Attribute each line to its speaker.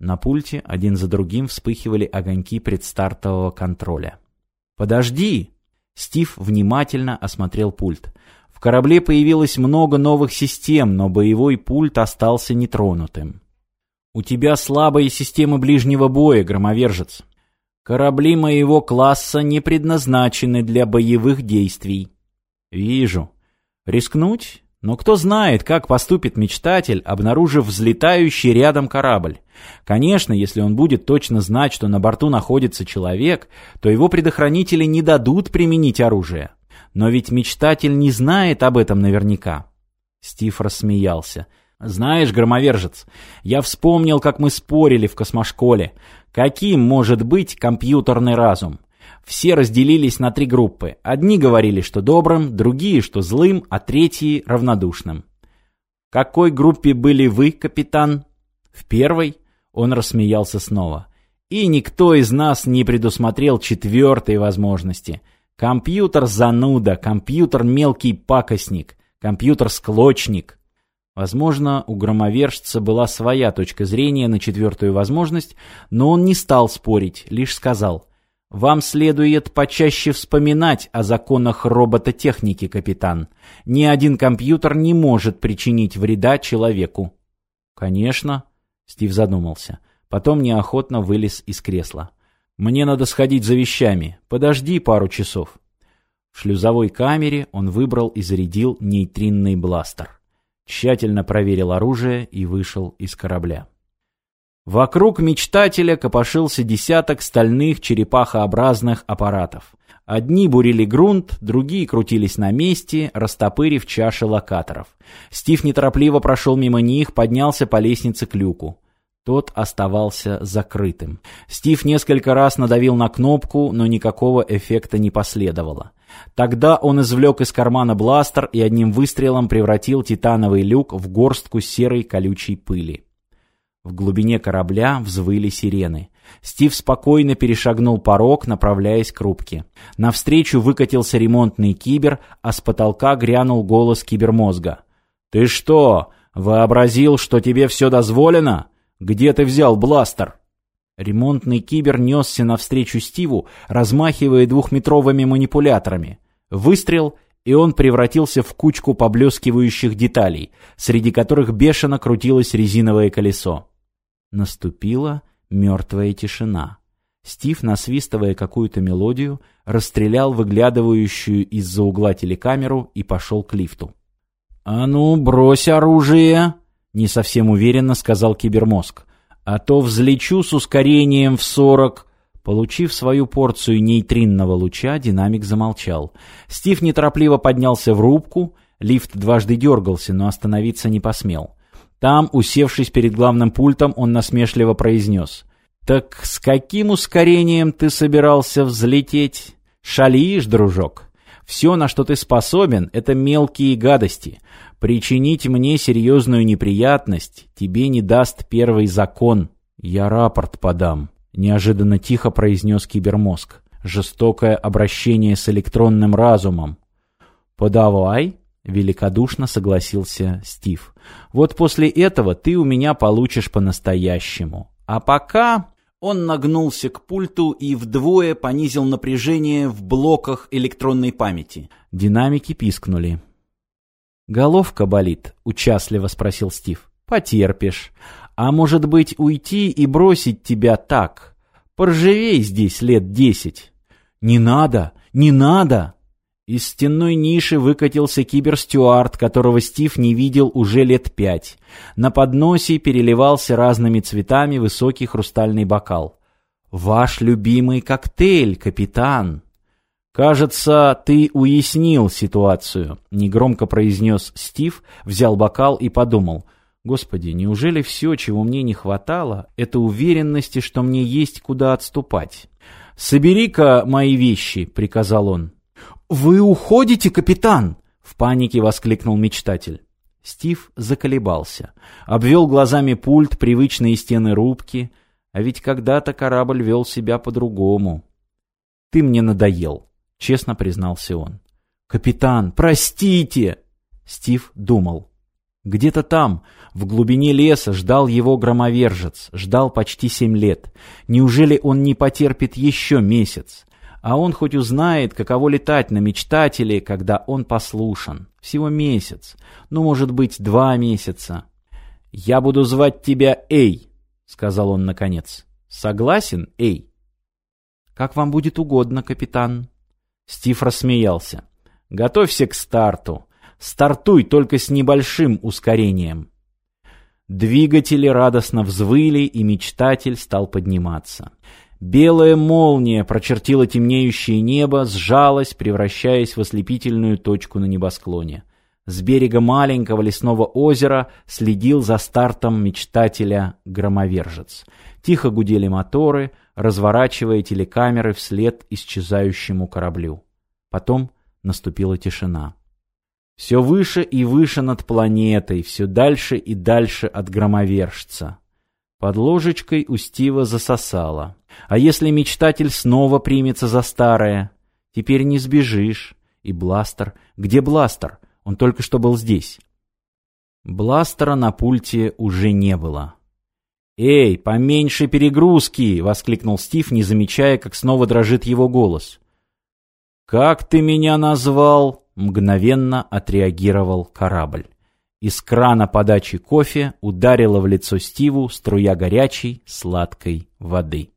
Speaker 1: На пульте один за другим вспыхивали огоньки предстартового контроля. «Подожди!» Стив внимательно осмотрел пульт. В корабле появилось много новых систем, но боевой пульт остался нетронутым. «У тебя слабые системы ближнего боя, громовержец. Корабли моего класса не предназначены для боевых действий». «Вижу. Рискнуть? Но кто знает, как поступит мечтатель, обнаружив взлетающий рядом корабль. Конечно, если он будет точно знать, что на борту находится человек, то его предохранители не дадут применить оружие. Но ведь мечтатель не знает об этом наверняка. Стив рассмеялся. «Знаешь, громовержец, я вспомнил, как мы спорили в космошколе. Каким может быть компьютерный разум? Все разделились на три группы. Одни говорили, что добрым, другие, что злым, а третьи — равнодушным. Какой группе были вы, капитан? В первой? Он рассмеялся снова. И никто из нас не предусмотрел четвертой возможности. Компьютер зануда, компьютер мелкий пакостник, компьютер склочник. Возможно, у громовержца была своя точка зрения на четвертую возможность, но он не стал спорить, лишь сказал вам следует почаще вспоминать о законах робототехники, капитан. Ни один компьютер не может причинить вреда человеку. Конечно, Стив задумался. Потом неохотно вылез из кресла. Мне надо сходить за вещами. Подожди пару часов. В шлюзовой камере он выбрал и зарядил нейтринный бластер. Тщательно проверил оружие и вышел из корабля. Вокруг мечтателя копошился десяток стальных черепахообразных аппаратов. Одни бурили грунт, другие крутились на месте, растопырив чаши локаторов. Стив неторопливо прошел мимо них, поднялся по лестнице к люку. Тот оставался закрытым. Стив несколько раз надавил на кнопку, но никакого эффекта не последовало. Тогда он извлек из кармана бластер и одним выстрелом превратил титановый люк в горстку серой колючей пыли. В глубине корабля взвыли сирены. Стив спокойно перешагнул порог, направляясь к рубке. Навстречу выкатился ремонтный кибер, а с потолка грянул голос кибермозга. «Ты что, вообразил, что тебе все дозволено? Где ты взял бластер?» Ремонтный кибер несся навстречу Стиву, размахивая двухметровыми манипуляторами. Выстрел — и он превратился в кучку поблескивающих деталей, среди которых бешено крутилось резиновое колесо. Наступила мертвая тишина. Стив, насвистывая какую-то мелодию, расстрелял выглядывающую из-за угла телекамеру и пошел к лифту. «А ну, брось оружие!» — не совсем уверенно сказал кибермозг. «А то взлечу с ускорением в сорок...» Получив свою порцию нейтринного луча, динамик замолчал. Стив неторопливо поднялся в рубку, лифт дважды дергался, но остановиться не посмел. Там, усевшись перед главным пультом, он насмешливо произнес. «Так с каким ускорением ты собирался взлететь? Шалишь, дружок? Все, на что ты способен, это мелкие гадости. Причинить мне серьезную неприятность тебе не даст первый закон. Я рапорт подам», — неожиданно тихо произнес кибермозг. «Жестокое обращение с электронным разумом». «Подавай», Великодушно согласился Стив. Вот после этого ты у меня получишь по-настоящему. А пока... Он нагнулся к пульту и вдвое понизил напряжение в блоках электронной памяти. Динамики пискнули. «Головка болит?» — участливо спросил Стив. «Потерпишь. А может быть, уйти и бросить тебя так? Поржавей здесь лет десять». «Не надо! Не надо!» Из стенной ниши выкатился киберстюард, которого Стив не видел уже лет пять. На подносе переливался разными цветами высокий хрустальный бокал. «Ваш любимый коктейль, капитан!» «Кажется, ты уяснил ситуацию», — негромко произнес Стив, взял бокал и подумал. «Господи, неужели все, чего мне не хватало, это уверенности, что мне есть куда отступать?» «Собери-ка мои вещи», — приказал он. «Вы уходите, капитан!» — в панике воскликнул мечтатель. Стив заколебался. Обвел глазами пульт, привычные стены рубки. А ведь когда-то корабль вел себя по-другому. «Ты мне надоел», — честно признался он. «Капитан, простите!» Стив думал. Где-то там, в глубине леса, ждал его громовержец, ждал почти семь лет. Неужели он не потерпит еще месяц? А он хоть узнает, каково летать на мечтателе, когда он послушан. Всего месяц. Ну, может быть, два месяца. «Я буду звать тебя Эй», — сказал он наконец. «Согласен, Эй?» «Как вам будет угодно, капитан». Стив рассмеялся. «Готовься к старту. Стартуй только с небольшим ускорением». Двигатели радостно взвыли, и мечтатель стал подниматься. Белая молния прочертила темнеющее небо, сжалась, превращаясь в ослепительную точку на небосклоне. С берега маленького лесного озера следил за стартом мечтателя громовержец. Тихо гудели моторы, разворачивая телекамеры вслед исчезающему кораблю. Потом наступила тишина. Все выше и выше над планетой, все дальше и дальше от громовержца. Под ложечкой у Стива засосало. А если мечтатель снова примется за старое? Теперь не сбежишь. И бластер? Где бластер? Он только что был здесь. Бластера на пульте уже не было. «Эй, поменьше перегрузки!» — воскликнул Стив, не замечая, как снова дрожит его голос. «Как ты меня назвал?» — мгновенно отреагировал корабль. Из крана подачи кофе ударила в лицо Стиву струя горячей, сладкой воды.